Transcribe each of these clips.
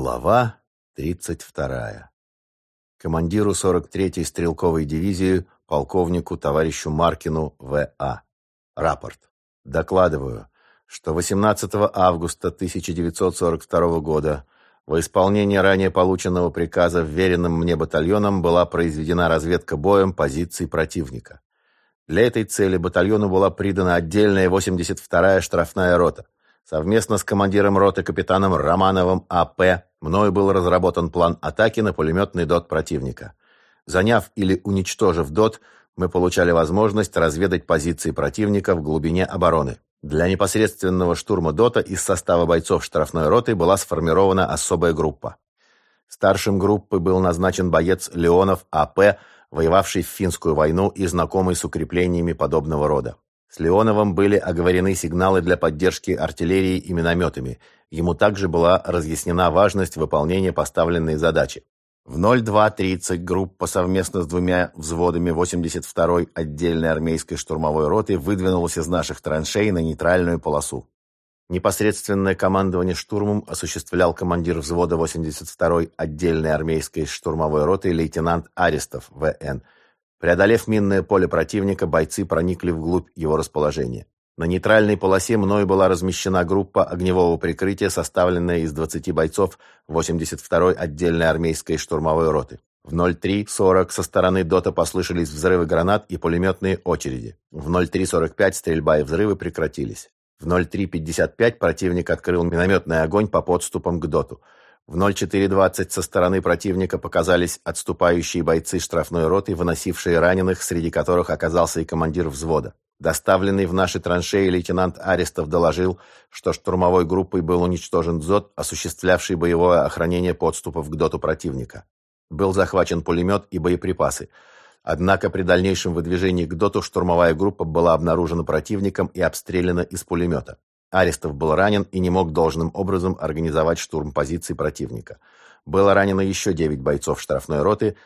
Глава 32. Командиру 43-й стрелковой дивизии, полковнику товарищу Маркину В.А. Рапорт. Докладываю, что 18 августа 1942 года во исполнение ранее полученного приказа вверенным мне батальоном была произведена разведка боем позиций противника. Для этой цели батальону была придана отдельная 82-я штрафная рота. Совместно с командиром роты капитаном Романовым А.П. мною был разработан план атаки на пулеметный ДОТ противника. Заняв или уничтожив ДОТ, мы получали возможность разведать позиции противника в глубине обороны. Для непосредственного штурма ДОТа из состава бойцов штрафной роты была сформирована особая группа. Старшим группы был назначен боец Леонов А.П., воевавший в финскую войну и знакомый с укреплениями подобного рода. С Леоновым были оговорены сигналы для поддержки артиллерии и минометами. Ему также была разъяснена важность выполнения поставленной задачи. В 02.30 группа совместно с двумя взводами 82-й отдельной армейской штурмовой роты выдвинулась из наших траншей на нейтральную полосу. Непосредственное командование штурмом осуществлял командир взвода 82-й отдельной армейской штурмовой роты лейтенант Арестов В.Н. Преодолев минное поле противника, бойцы проникли вглубь его расположения. На нейтральной полосе мною была размещена группа огневого прикрытия, составленная из 20 бойцов 82-й отдельной армейской штурмовой роты. В 03.40 со стороны ДОТа послышались взрывы гранат и пулеметные очереди. В 03.45 стрельба и взрывы прекратились. В 03.55 противник открыл минометный огонь по подступам к ДОТу. В 04.20 со стороны противника показались отступающие бойцы штрафной роты, выносившие раненых, среди которых оказался и командир взвода. Доставленный в наши траншеи лейтенант Арестов доложил, что штурмовой группой был уничтожен ДЗОТ, осуществлявший боевое охранение подступов к ДОТу противника. Был захвачен пулемет и боеприпасы. Однако при дальнейшем выдвижении к ДОТу штурмовая группа была обнаружена противником и обстреляна из пулемета. Арестов был ранен и не мог должным образом организовать штурм позиций противника. Было ранено еще 9 бойцов штрафной роты,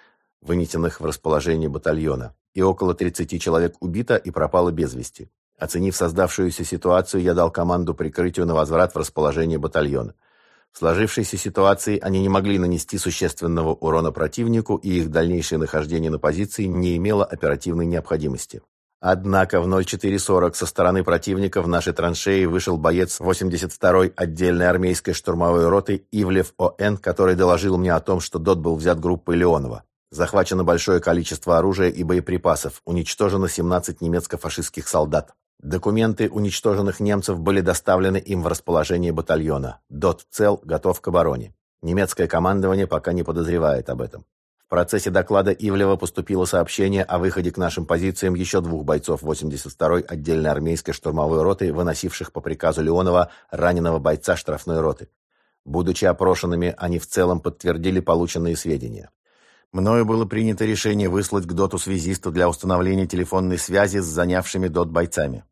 вынесенных в расположение батальона и около 30 человек убито и пропало без вести. Оценив создавшуюся ситуацию, я дал команду прикрытию на возврат в расположение батальона. В сложившейся ситуации они не могли нанести существенного урона противнику, и их дальнейшее нахождение на позиции не имело оперативной необходимости. Однако в 04.40 со стороны противника в нашей траншеи вышел боец 82-й отдельной армейской штурмовой роты Ивлев О.Н., который доложил мне о том, что ДОТ был взят группой Леонова. Захвачено большое количество оружия и боеприпасов, уничтожено 17 немецко-фашистских солдат. Документы уничтоженных немцев были доставлены им в расположение батальона. ДОТ цел, готов к обороне. Немецкое командование пока не подозревает об этом. Процессе доклада Ивлева поступило сообщение о выходе к нашим позициям еще двух бойцов 82-й отдельной армейской штурмовой роты, выносивших по приказу Леонова раненого бойца штрафной роты. Будучи опрошенными, они в целом подтвердили полученные сведения. Мною было принято решение выслать к ДОТу связиста для установления телефонной связи с занявшими ДОТ бойцами.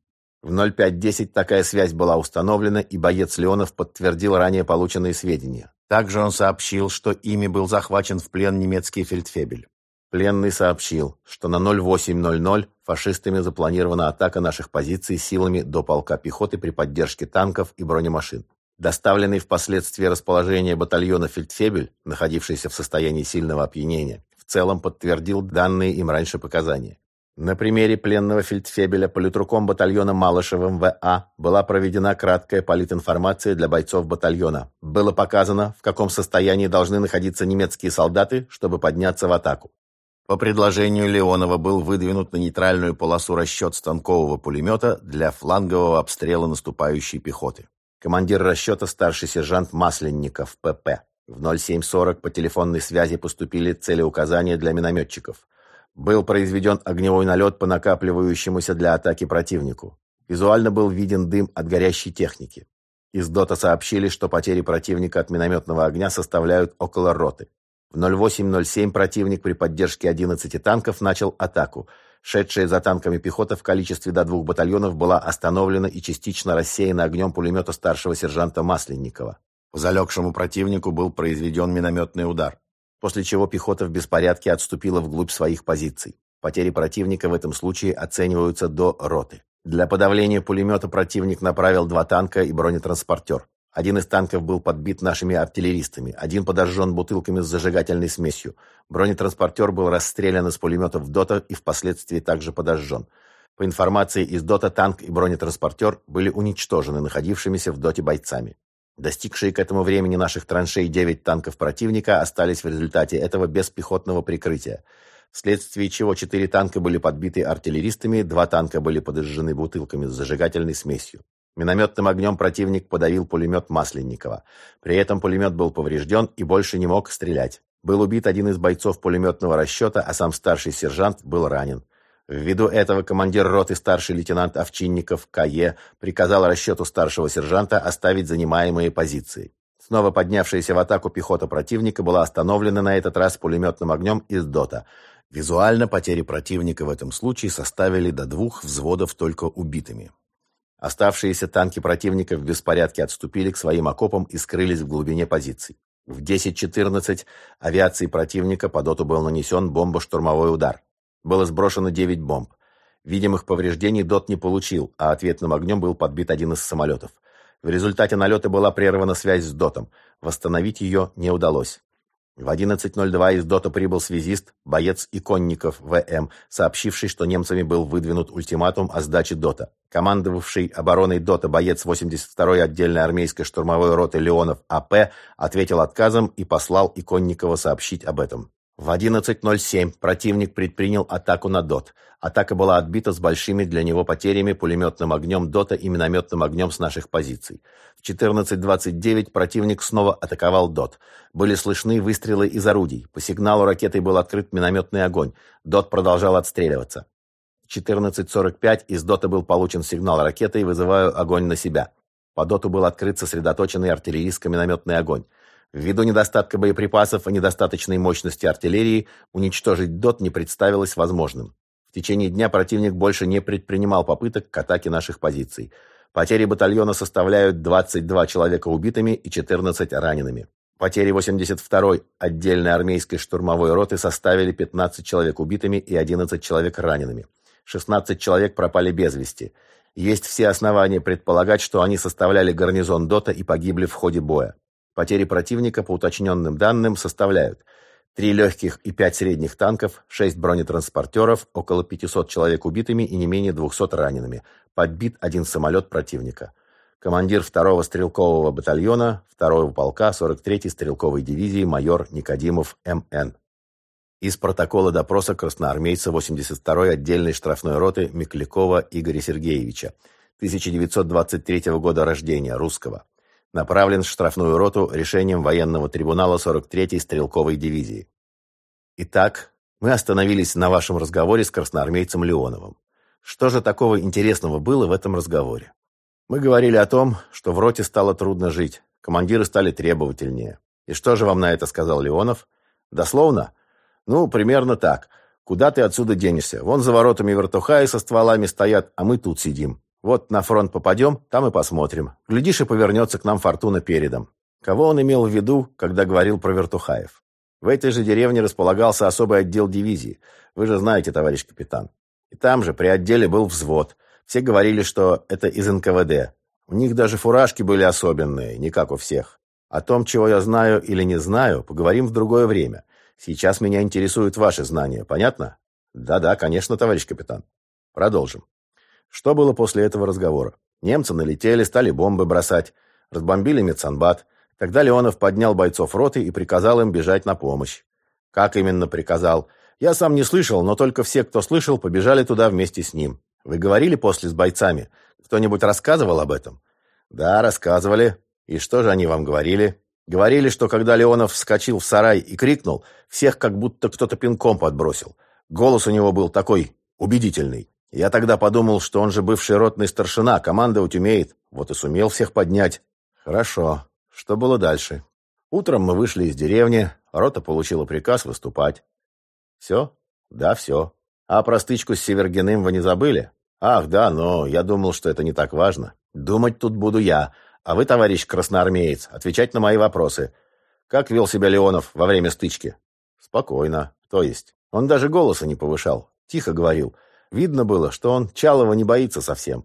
В 05.10 такая связь была установлена, и боец Леонов подтвердил ранее полученные сведения. Также он сообщил, что ими был захвачен в плен немецкий фельдфебель. Пленный сообщил, что на 08.00 фашистами запланирована атака наших позиций силами до полка пехоты при поддержке танков и бронемашин. Доставленный впоследствии расположение батальона «Фельдфебель», находившийся в состоянии сильного опьянения, в целом подтвердил данные им раньше показания. На примере пленного фельдфебеля политруком батальона Малышевым В.А. была проведена краткая политинформация для бойцов батальона. Было показано, в каком состоянии должны находиться немецкие солдаты, чтобы подняться в атаку. По предложению Леонова был выдвинут на нейтральную полосу расчет станкового пулемета для флангового обстрела наступающей пехоты. Командир расчета старший сержант Масленников, ПП. В 07.40 по телефонной связи поступили целеуказания для минометчиков. Был произведен огневой налет по накапливающемуся для атаки противнику. Визуально был виден дым от горящей техники. Из ДОТа сообщили, что потери противника от минометного огня составляют около роты. В 08.07 противник при поддержке 11 танков начал атаку – Шедшая за танками пехота в количестве до двух батальонов была остановлена и частично рассеяна огнем пулемета старшего сержанта Масленникова. По залегшему противнику был произведен минометный удар, после чего пехота в беспорядке отступила вглубь своих позиций. Потери противника в этом случае оцениваются до роты. Для подавления пулемета противник направил два танка и бронетранспортер. Один из танков был подбит нашими артиллеристами, один подожжен бутылками с зажигательной смесью. Бронетранспортер был расстрелян из пулеметов ДОТа и впоследствии также подожжен. По информации из ДОТа, танк и бронетранспортер были уничтожены находившимися в ДОТе бойцами. Достигшие к этому времени наших траншей 9 танков противника остались в результате этого без пехотного прикрытия, вследствие чего 4 танка были подбиты артиллеристами, 2 танка были подожжены бутылками с зажигательной смесью. Минометным огнем противник подавил пулемет Масленникова. При этом пулемет был поврежден и больше не мог стрелять. Был убит один из бойцов пулеметного расчета, а сам старший сержант был ранен. Ввиду этого командир роты старший лейтенант Овчинников К.Е. приказал расчету старшего сержанта оставить занимаемые позиции. Снова поднявшаяся в атаку пехота противника была остановлена на этот раз пулеметным огнем из ДОТа. Визуально потери противника в этом случае составили до двух взводов только убитыми. Оставшиеся танки противника в беспорядке отступили к своим окопам и скрылись в глубине позиций. В 10.14 авиации противника по доту был нанесен бомбо-штурмовой удар. Было сброшено 9 бомб. Видимых повреждений ДОТ не получил, а ответным огнем был подбит один из самолетов. В результате налета была прервана связь с ДОТом. Восстановить ее не удалось. В 11.02 из ДОТа прибыл связист, боец Иконников В.М., сообщивший, что немцами был выдвинут ультиматум о сдаче ДОТа. Командовавший обороной ДОТа боец 82-й отдельной армейской штурмовой роты Леонов А.П. ответил отказом и послал Иконникова сообщить об этом. В 11.07 противник предпринял атаку на ДОТ. Атака была отбита с большими для него потерями пулеметным огнем ДОТа и минометным огнем с наших позиций. В 14.29 противник снова атаковал ДОТ. Были слышны выстрелы из орудий. По сигналу ракетой был открыт минометный огонь. ДОТ продолжал отстреливаться. В 14.45 из ДОТа был получен сигнал ракеты вызываю огонь на себя. По ДОТу был открыт сосредоточенный артиллерийско-минометный огонь. Ввиду недостатка боеприпасов и недостаточной мощности артиллерии, уничтожить ДОТ не представилось возможным. В течение дня противник больше не предпринимал попыток к атаке наших позиций. Потери батальона составляют 22 человека убитыми и 14 ранеными. Потери 82-й отдельной армейской штурмовой роты составили 15 человек убитыми и 11 человек ранеными. 16 человек пропали без вести. Есть все основания предполагать, что они составляли гарнизон ДОТа и погибли в ходе боя. Потери противника, по уточненным данным, составляют 3 легких и 5 средних танков, 6 бронетранспортеров, около 500 человек убитыми и не менее 200 ранеными. Подбит один самолет противника. Командир 2-го стрелкового батальона 2-го полка 43-й стрелковой дивизии майор Никодимов М.Н. Из протокола допроса красноармейца 82-й отдельной штрафной роты Миклякова Игоря Сергеевича, 1923 года рождения, русского направлен в штрафную роту решением военного трибунала 43-й стрелковой дивизии. Итак, мы остановились на вашем разговоре с красноармейцем Леоновым. Что же такого интересного было в этом разговоре? Мы говорили о том, что в роте стало трудно жить, командиры стали требовательнее. И что же вам на это сказал Леонов? Дословно? Ну, примерно так. Куда ты отсюда денешься? Вон за воротами вертухаи со стволами стоят, а мы тут сидим. Вот на фронт попадем, там и посмотрим. Глядишь, и повернется к нам фортуна передом. Кого он имел в виду, когда говорил про Вертухаев? В этой же деревне располагался особый отдел дивизии. Вы же знаете, товарищ капитан. И там же при отделе был взвод. Все говорили, что это из НКВД. У них даже фуражки были особенные, не как у всех. О том, чего я знаю или не знаю, поговорим в другое время. Сейчас меня интересуют ваши знания, понятно? Да-да, конечно, товарищ капитан. Продолжим. Что было после этого разговора? Немцы налетели, стали бомбы бросать, разбомбили медсанбат. Тогда Леонов поднял бойцов роты и приказал им бежать на помощь. Как именно приказал? Я сам не слышал, но только все, кто слышал, побежали туда вместе с ним. Вы говорили после с бойцами? Кто-нибудь рассказывал об этом? Да, рассказывали. И что же они вам говорили? Говорили, что когда Леонов вскочил в сарай и крикнул, всех как будто кто-то пинком подбросил. Голос у него был такой убедительный. Я тогда подумал, что он же бывший ротный старшина, командовать умеет. Вот и сумел всех поднять. Хорошо. Что было дальше? Утром мы вышли из деревни, рота получила приказ выступать. Все? Да, все. А про стычку с Севергиным вы не забыли? Ах, да, но я думал, что это не так важно. Думать тут буду я, а вы, товарищ красноармеец, отвечать на мои вопросы. Как вел себя Леонов во время стычки? Спокойно. То есть, он даже голоса не повышал. Тихо говорил – Видно было, что он Чалова не боится совсем.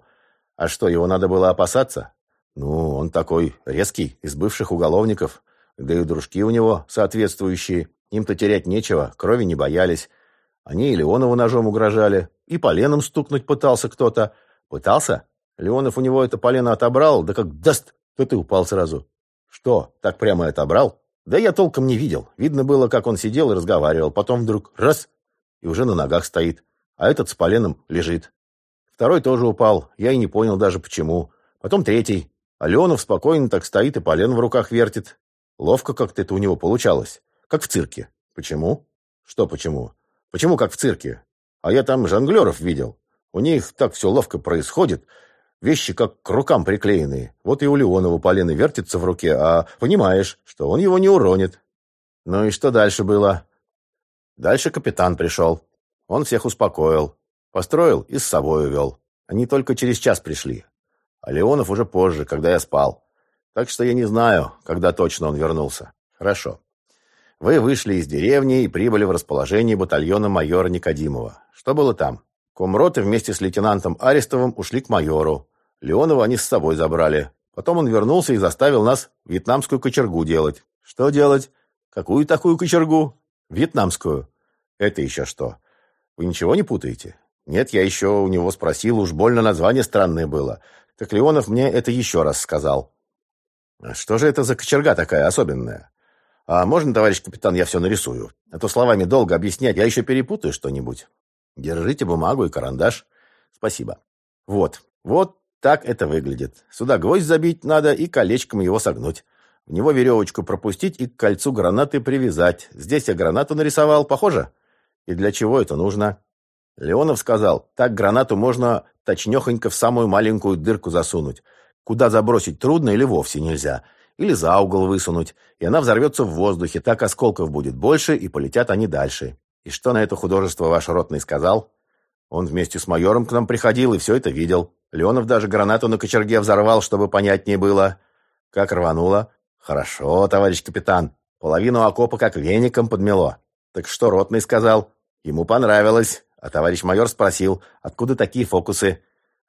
А что, его надо было опасаться? Ну, он такой резкий, из бывших уголовников. Да и дружки у него соответствующие. Им-то терять нечего, крови не боялись. Они и Леонову ножом угрожали, и поленом стукнуть пытался кто-то. Пытался? Леонов у него это полено отобрал, да как даст, то ты упал сразу. Что, так прямо отобрал? Да я толком не видел. Видно было, как он сидел и разговаривал. Потом вдруг раз, и уже на ногах стоит. А этот с поленом лежит. Второй тоже упал. Я и не понял даже почему. Потом третий. А Леонов спокойно так стоит и полен в руках вертит. Ловко как-то это у него получалось. Как в цирке. Почему? Что почему? Почему как в цирке? А я там жонглеров видел. У них так все ловко происходит. Вещи как к рукам приклеенные. Вот и у Леонова полено вертится в руке, а понимаешь, что он его не уронит. Ну и что дальше было? Дальше капитан пришел. Он всех успокоил. Построил и с собой увел. Они только через час пришли. А Леонов уже позже, когда я спал. Так что я не знаю, когда точно он вернулся. Хорошо. Вы вышли из деревни и прибыли в расположение батальона майора Никодимова. Что было там? Комроты вместе с лейтенантом Арестовым ушли к майору. Леонова они с собой забрали. Потом он вернулся и заставил нас вьетнамскую кочергу делать. Что делать? Какую такую кочергу? Вьетнамскую. Это еще что? Вы ничего не путаете? Нет, я еще у него спросил, уж больно название странное было. Так Леонов мне это еще раз сказал. А что же это за кочерга такая особенная? А можно, товарищ капитан, я все нарисую? А то словами долго объяснять, я еще перепутаю что-нибудь. Держите бумагу и карандаш. Спасибо. Вот, вот так это выглядит. Сюда гвоздь забить надо и колечком его согнуть. В него веревочку пропустить и к кольцу гранаты привязать. Здесь я гранату нарисовал, похоже? И для чего это нужно? Леонов сказал, так гранату можно точнёхонько в самую маленькую дырку засунуть. Куда забросить трудно или вовсе нельзя или за угол высунуть, и она взорвется в воздухе, так осколков будет больше, и полетят они дальше. И что на это художество ваш ротный сказал? Он вместе с майором к нам приходил и все это видел. Леонов даже гранату на кочерге взорвал, чтобы понятнее было. Как рвануло. Хорошо, товарищ капитан. Половину окопа как веником подмело. Так что ротный сказал? Ему понравилось. А товарищ майор спросил, откуда такие фокусы?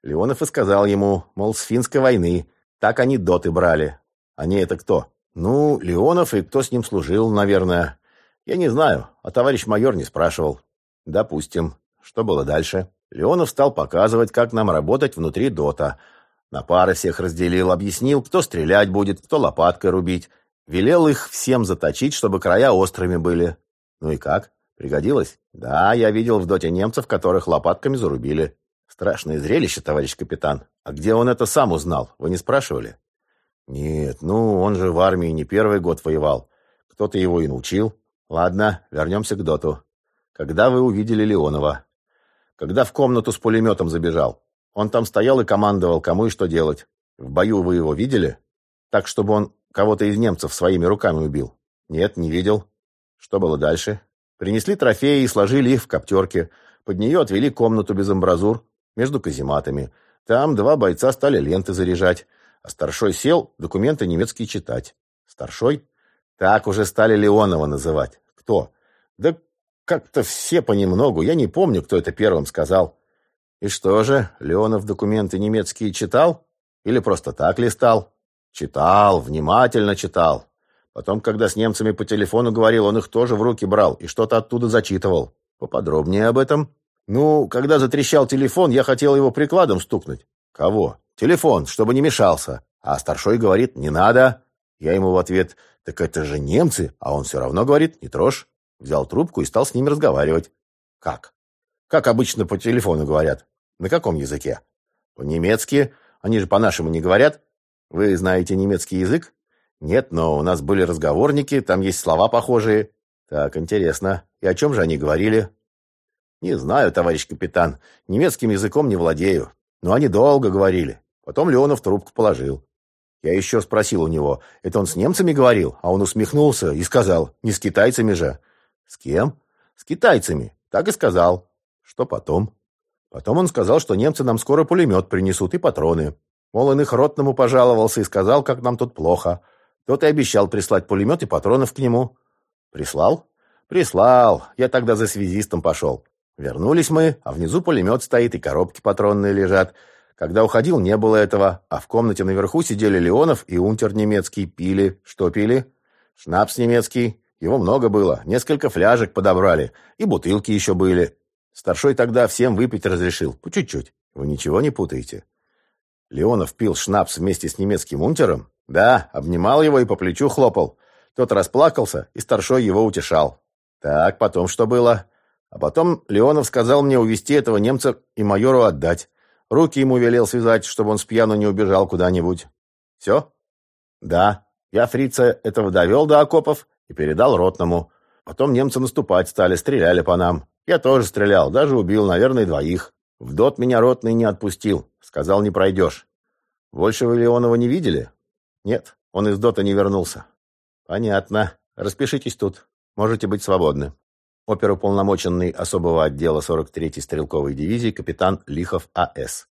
Леонов и сказал ему, мол, с финской войны. Так они доты брали. Они это кто? Ну, Леонов и кто с ним служил, наверное. Я не знаю, а товарищ майор не спрашивал. Допустим. Что было дальше? Леонов стал показывать, как нам работать внутри ДОТа. На пары всех разделил, объяснил, кто стрелять будет, кто лопаткой рубить. Велел их всем заточить, чтобы края острыми были. Ну и как? Пригодилось? Да, я видел в доте немцев, которых лопатками зарубили. Страшное зрелище, товарищ капитан. А где он это сам узнал? Вы не спрашивали? Нет, ну, он же в армии не первый год воевал. Кто-то его и научил. Ладно, вернемся к доту. Когда вы увидели Леонова? Когда в комнату с пулеметом забежал. Он там стоял и командовал, кому и что делать. В бою вы его видели? Так, чтобы он кого-то из немцев своими руками убил? Нет, не видел. Что было дальше? Принесли трофеи и сложили их в коптерке. Под нее отвели комнату без амбразур, между казематами. Там два бойца стали ленты заряжать. А старшой сел документы немецкие читать. Старшой? Так уже стали Леонова называть. Кто? Да как-то все понемногу. Я не помню, кто это первым сказал. И что же, Леонов документы немецкие читал? Или просто так листал? Читал, внимательно читал. Потом, когда с немцами по телефону говорил, он их тоже в руки брал и что-то оттуда зачитывал. Поподробнее об этом. Ну, когда затрещал телефон, я хотел его прикладом стукнуть. Кого? Телефон, чтобы не мешался. А старшой говорит, не надо. Я ему в ответ, так это же немцы. А он все равно говорит, не трожь. Взял трубку и стал с ними разговаривать. Как? Как обычно по телефону говорят. На каком языке? По-немецки. Они же по-нашему не говорят. Вы знаете немецкий язык? Нет, но у нас были разговорники, там есть слова похожие. Так, интересно. И о чем же они говорили? Не знаю, товарищ капитан. Немецким языком не владею. Но они долго говорили. Потом Леонов трубку положил. Я еще спросил у него, это он с немцами говорил? А он усмехнулся и сказал, не с китайцами же. С кем? С китайцами. Так и сказал. Что потом? Потом он сказал, что немцы нам скоро пулемет принесут и патроны. Мол, он их ротному пожаловался и сказал, как нам тут плохо. Тот и обещал прислать пулемет и патронов к нему. Прислал? Прислал. Я тогда за связистом пошел. Вернулись мы, а внизу пулемет стоит и коробки патронные лежат. Когда уходил, не было этого, а в комнате наверху сидели Леонов и унтер немецкий, пили. Что пили? Шнапс немецкий. Его много было, несколько фляжек подобрали, и бутылки еще были. Старшой тогда всем выпить разрешил, по чуть-чуть. Вы ничего не путаете? Леонов пил шнапс вместе с немецким унтером? Да, обнимал его и по плечу хлопал. Тот расплакался, и старшой его утешал. Так, потом что было? А потом Леонов сказал мне увести этого немца и майору отдать. Руки ему велел связать, чтобы он с пьяну не убежал куда-нибудь. Все? Да. Я фрица этого довел до окопов и передал ротному. Потом немцы наступать стали, стреляли по нам. Я тоже стрелял, даже убил, наверное, двоих. В дот меня ротный не отпустил. Сказал, не пройдешь. Больше вы Леонова не видели? Нет, он из дота не вернулся. Понятно. Распишитесь тут. Можете быть свободны оперуполномоченный особого отдела 43-й стрелковой дивизии капитан Лихов А.С.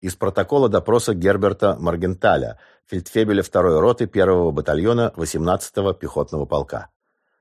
Из протокола допроса Герберта Маргенталя, фельдфебеля 2-й роты 1-го батальона 18-го пехотного полка.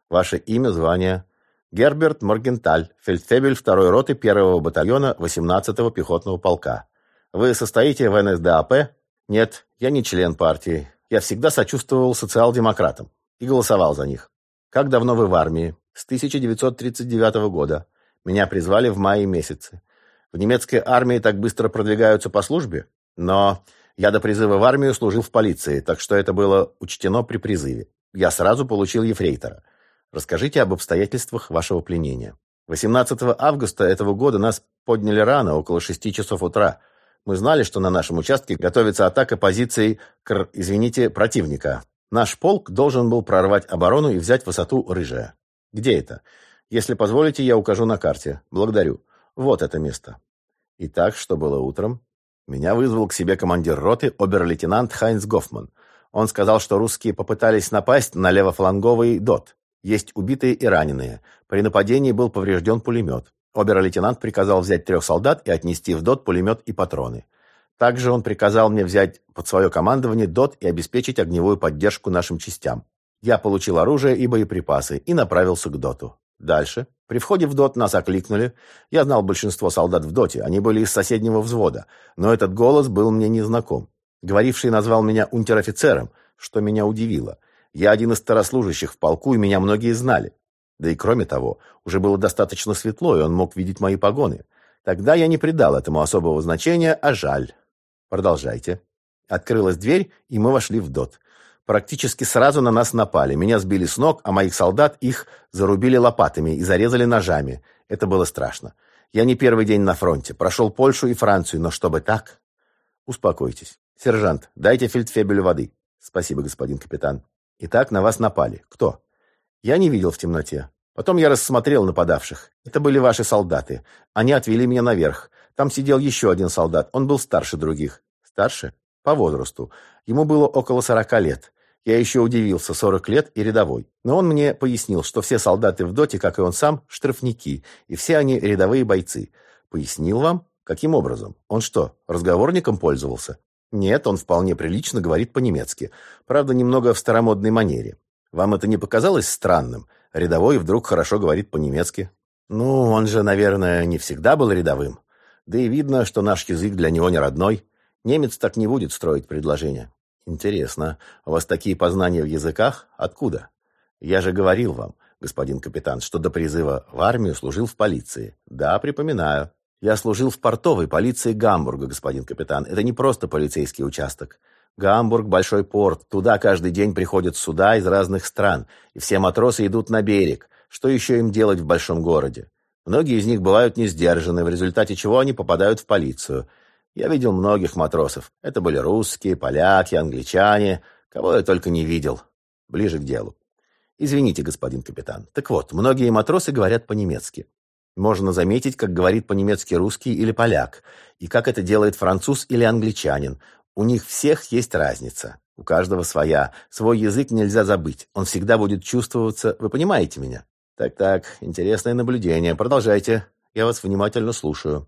Ваше имя, звание? Герберт Маргенталь, фельдфебель 2-й роты 1-го батальона 18-го пехотного полка. Вы состоите в НСДАП? Нет, я не член партии. Я всегда сочувствовал социал-демократам и голосовал за них. Как давно вы в армии? С 1939 года. Меня призвали в мае месяце. В немецкой армии так быстро продвигаются по службе, но я до призыва в армию служил в полиции, так что это было учтено при призыве. Я сразу получил ефрейтора. Расскажите об обстоятельствах вашего пленения. 18 августа этого года нас подняли рано, около 6 часов утра. Мы знали, что на нашем участке готовится атака позиций, кр, извините, противника. Наш полк должен был прорвать оборону и взять высоту Рыжая. Где это? Если позволите, я укажу на карте. Благодарю. Вот это место. Итак, что было утром? Меня вызвал к себе командир роты, обер-лейтенант Хайнц Гофман. Он сказал, что русские попытались напасть на левофланговый ДОТ. Есть убитые и раненые. При нападении был поврежден пулемет. Обер-лейтенант приказал взять трех солдат и отнести в ДОТ пулемет и патроны. Также он приказал мне взять под свое командование ДОТ и обеспечить огневую поддержку нашим частям. Я получил оружие и боеприпасы и направился к ДОТу. Дальше. При входе в ДОТ нас окликнули. Я знал большинство солдат в ДОТе, они были из соседнего взвода, но этот голос был мне незнаком. Говоривший назвал меня унтер-офицером, что меня удивило. Я один из старослужащих в полку, и меня многие знали. Да и кроме того, уже было достаточно светло, и он мог видеть мои погоны. Тогда я не придал этому особого значения, а жаль. Продолжайте. Открылась дверь, и мы вошли в ДОТ. Практически сразу на нас напали. Меня сбили с ног, а моих солдат их зарубили лопатами и зарезали ножами. Это было страшно. Я не первый день на фронте. Прошел Польшу и Францию, но чтобы так... Успокойтесь. Сержант, дайте фельдфебелю воды. Спасибо, господин капитан. Итак, на вас напали. Кто? Я не видел в темноте. Потом я рассмотрел нападавших. Это были ваши солдаты. Они отвели меня наверх. Там сидел еще один солдат. Он был старше других. Старше? По возрасту. Ему было около сорока лет. Я еще удивился, сорок лет и рядовой. Но он мне пояснил, что все солдаты в доте, как и он сам, штрафники, и все они рядовые бойцы. Пояснил вам? Каким образом? Он что, разговорником пользовался? Нет, он вполне прилично говорит по-немецки. Правда, немного в старомодной манере. Вам это не показалось странным? Рядовой вдруг хорошо говорит по-немецки. Ну, он же, наверное, не всегда был рядовым. Да и видно, что наш язык для него не родной. Немец так не будет строить предложения. Интересно, у вас такие познания в языках? Откуда? Я же говорил вам, господин капитан, что до призыва в армию служил в полиции. Да, припоминаю. Я служил в портовой полиции Гамбурга, господин капитан. Это не просто полицейский участок. Гамбург – большой порт. Туда каждый день приходят суда из разных стран. И все матросы идут на берег. Что еще им делать в большом городе? Многие из них бывают не сдержаны, в результате чего они попадают в полицию. Я видел многих матросов. Это были русские, поляки, англичане, кого я только не видел. Ближе к делу. Извините, господин капитан. Так вот, многие матросы говорят по-немецки. Можно заметить, как говорит по-немецки русский или поляк, и как это делает француз или англичанин. У них всех есть разница. У каждого своя. Свой язык нельзя забыть. Он всегда будет чувствоваться. Вы понимаете меня? Так-так, интересное наблюдение. Продолжайте. Я вас внимательно слушаю.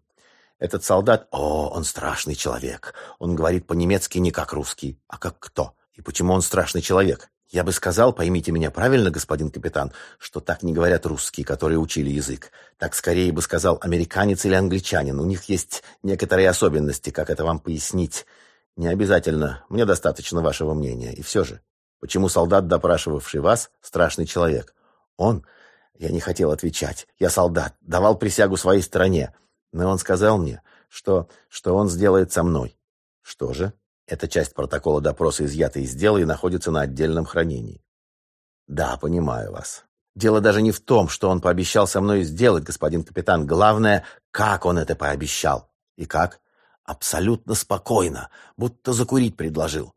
Этот солдат, о, он страшный человек. Он говорит по-немецки не как русский, а как кто. И почему он страшный человек? Я бы сказал, поймите меня правильно, господин капитан, что так не говорят русские, которые учили язык. Так скорее бы сказал американец или англичанин. У них есть некоторые особенности, как это вам пояснить. Не обязательно, мне достаточно вашего мнения. И все же, почему солдат, допрашивавший вас, страшный человек? Он... Я не хотел отвечать. Я солдат, давал присягу своей стране. Но он сказал мне, что, что он сделает со мной. Что же? Эта часть протокола допроса изъята из дела и находится на отдельном хранении. Да, понимаю вас. Дело даже не в том, что он пообещал со мной сделать, господин капитан. Главное, как он это пообещал. И как? Абсолютно спокойно, будто закурить предложил.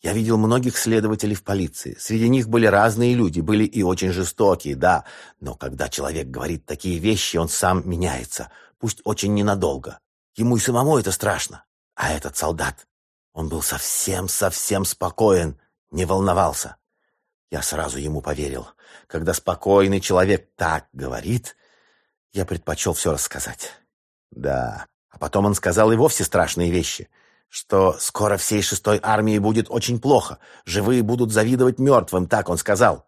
Я видел многих следователей в полиции. Среди них были разные люди, были и очень жестокие, да. Но когда человек говорит такие вещи, он сам меняется, пусть очень ненадолго. Ему и самому это страшно. А этот солдат, он был совсем-совсем спокоен, не волновался. Я сразу ему поверил. Когда спокойный человек так говорит, я предпочел все рассказать. Да, а потом он сказал и вовсе страшные вещи, что скоро всей шестой армии будет очень плохо, живые будут завидовать мертвым, так он сказал.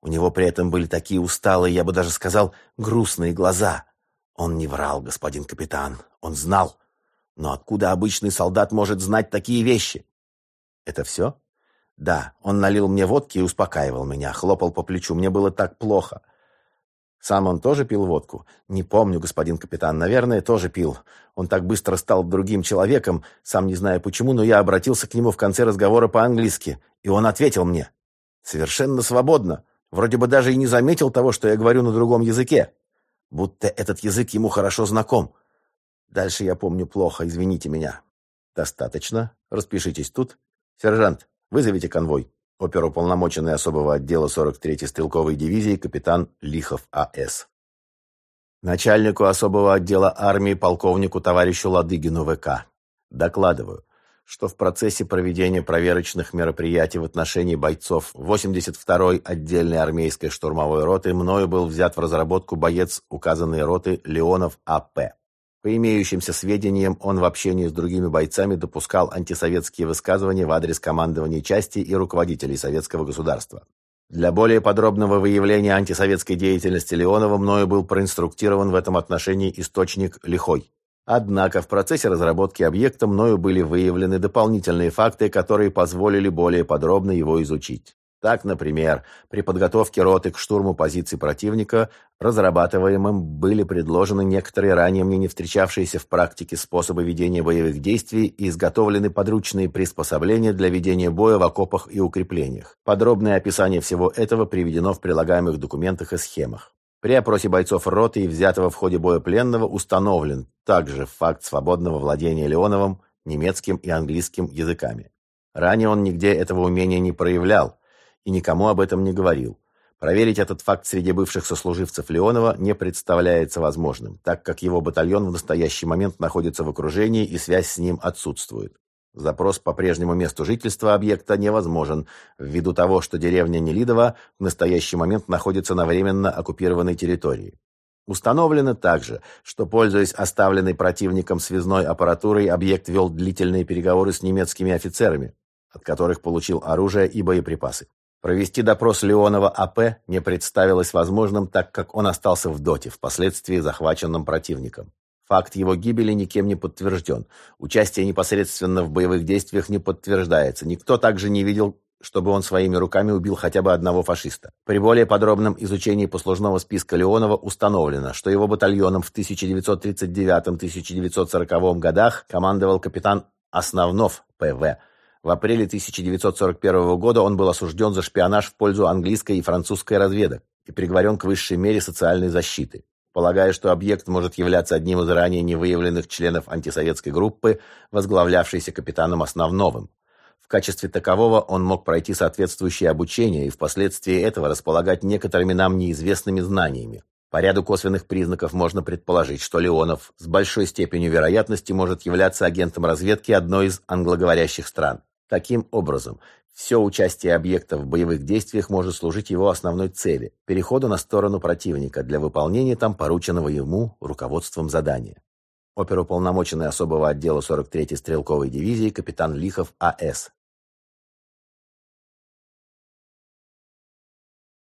У него при этом были такие усталые, я бы даже сказал, грустные глаза. Он не врал, господин капитан, он знал. Но откуда обычный солдат может знать такие вещи? Это все? Да, он налил мне водки и успокаивал меня, хлопал по плечу. Мне было так плохо. Сам он тоже пил водку? Не помню, господин капитан. Наверное, тоже пил. Он так быстро стал другим человеком, сам не знаю почему, но я обратился к нему в конце разговора по-английски, и он ответил мне. Совершенно свободно. Вроде бы даже и не заметил того, что я говорю на другом языке. Будто этот язык ему хорошо знаком. Дальше я помню плохо, извините меня. Достаточно. Распишитесь тут. Сержант, вызовите конвой. Оперуполномоченный особого отдела 43-й стрелковой дивизии капитан Лихов А.С. Начальнику особого отдела армии полковнику товарищу Ладыгину ВК. Докладываю, что в процессе проведения проверочных мероприятий в отношении бойцов 82-й отдельной армейской штурмовой роты мною был взят в разработку боец указанной роты Леонов А.П. По имеющимся сведениям, он в общении с другими бойцами допускал антисоветские высказывания в адрес командования части и руководителей советского государства. Для более подробного выявления антисоветской деятельности Леонова мною был проинструктирован в этом отношении источник «Лихой». Однако в процессе разработки объекта мною были выявлены дополнительные факты, которые позволили более подробно его изучить. Так, например, при подготовке роты к штурму позиций противника разрабатываемым были предложены некоторые ранее мне не встречавшиеся в практике способы ведения боевых действий и изготовлены подручные приспособления для ведения боя в окопах и укреплениях. Подробное описание всего этого приведено в прилагаемых документах и схемах. При опросе бойцов роты и взятого в ходе боя пленного установлен также факт свободного владения Леоновым немецким и английским языками. Ранее он нигде этого умения не проявлял, и никому об этом не говорил. Проверить этот факт среди бывших сослуживцев Леонова не представляется возможным, так как его батальон в настоящий момент находится в окружении и связь с ним отсутствует. Запрос по прежнему месту жительства объекта невозможен, ввиду того, что деревня Нелидово в настоящий момент находится на временно оккупированной территории. Установлено также, что, пользуясь оставленной противником связной аппаратурой, объект вел длительные переговоры с немецкими офицерами, от которых получил оружие и боеприпасы. Провести допрос Леонова А.П. не представилось возможным, так как он остался в доте, впоследствии захваченным противником. Факт его гибели никем не подтвержден. Участие непосредственно в боевых действиях не подтверждается. Никто также не видел, чтобы он своими руками убил хотя бы одного фашиста. При более подробном изучении послужного списка Леонова установлено, что его батальоном в 1939-1940 годах командовал капитан Основнов П.В., в апреле 1941 года он был осужден за шпионаж в пользу английской и французской разведок и приговорен к высшей мере социальной защиты. Полагая, что объект может являться одним из ранее невыявленных членов антисоветской группы, возглавлявшейся капитаном Основновым. В качестве такового он мог пройти соответствующее обучение и впоследствии этого располагать некоторыми нам неизвестными знаниями. По ряду косвенных признаков можно предположить, что Леонов с большой степенью вероятности может являться агентом разведки одной из англоговорящих стран. Таким образом, все участие объекта в боевых действиях может служить его основной цели – переходу на сторону противника для выполнения там порученного ему руководством задания. Оперуполномоченный особого отдела 43-й стрелковой дивизии капитан Лихов А.С.